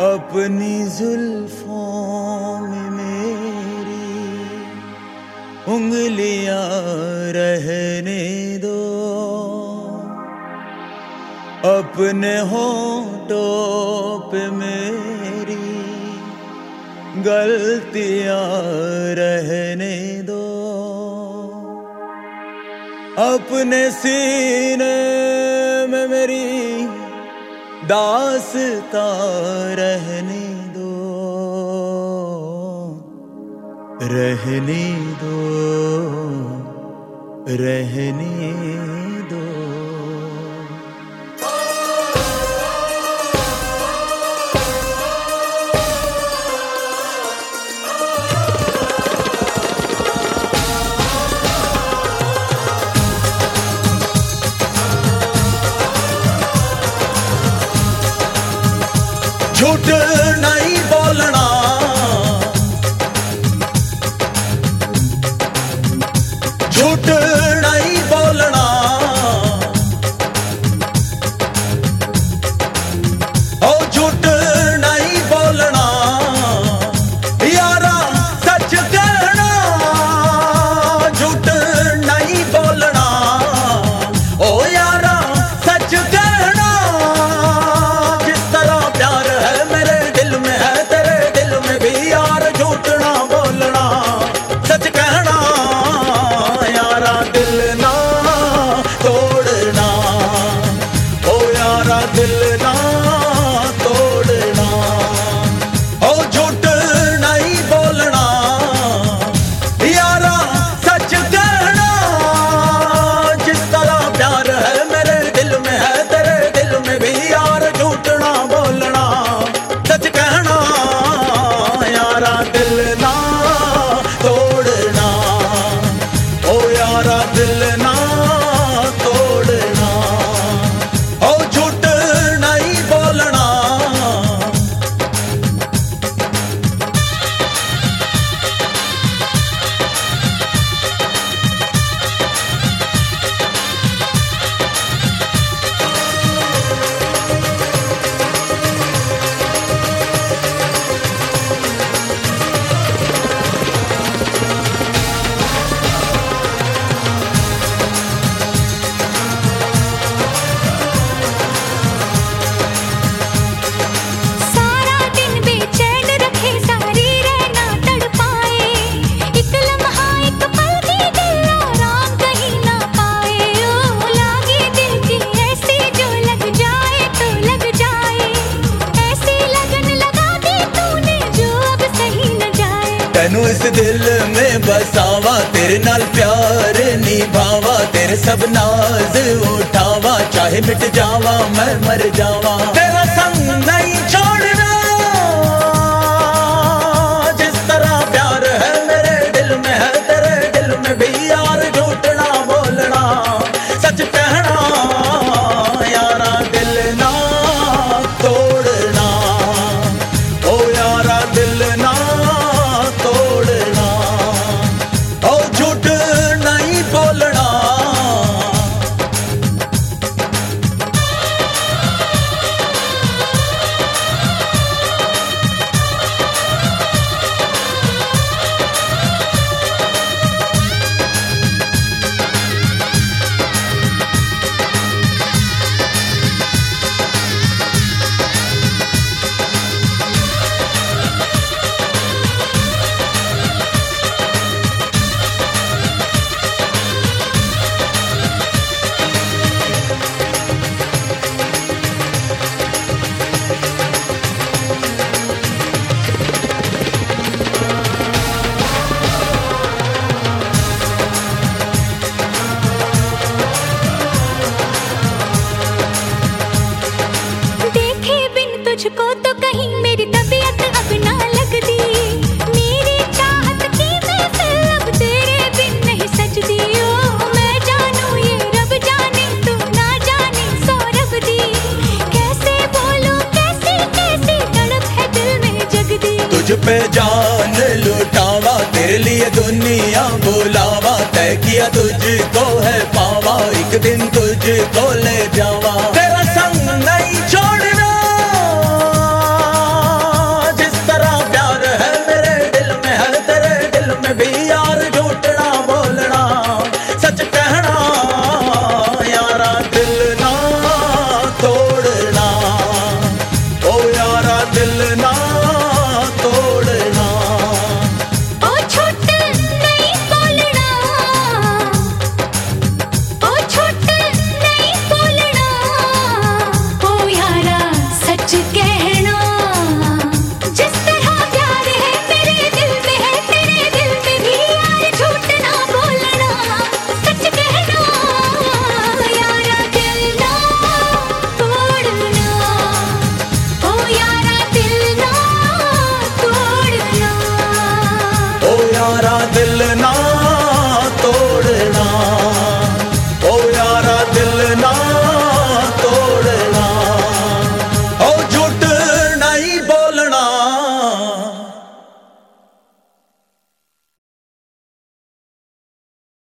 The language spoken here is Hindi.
अपनी जुल्फों में मेरी उंगलियाँ रहने दो। अपने होठों पे मेरी गलतियाँ रहने दो। अपने सीने में मेरी दासता रहने दो। रहने दो। रहने झूठ नहीं बोलना झूठ Dilla. ਤੈਨੂੰ ਇਸ ਦਿਲ ਮੇ ਬਸਾਵਾ ਤੇਰੇ ਨਾਲ ਪਿਆਰ ਨਿਭਾਵਾ ਤੇਰੇ ਸਭ ਨਾਜ਼ ਉਠਾਵਾ ਚਾਹੇ ਮਿਟ ਜਾਵਾ ਮੈਂ ਮਰ ਜਾਵਾ पे जान लुटावा, तेरे लिए दुनिया बुलावा, तय किया तुझको है पावा, एक दिन तुझको ले जावा। तेरा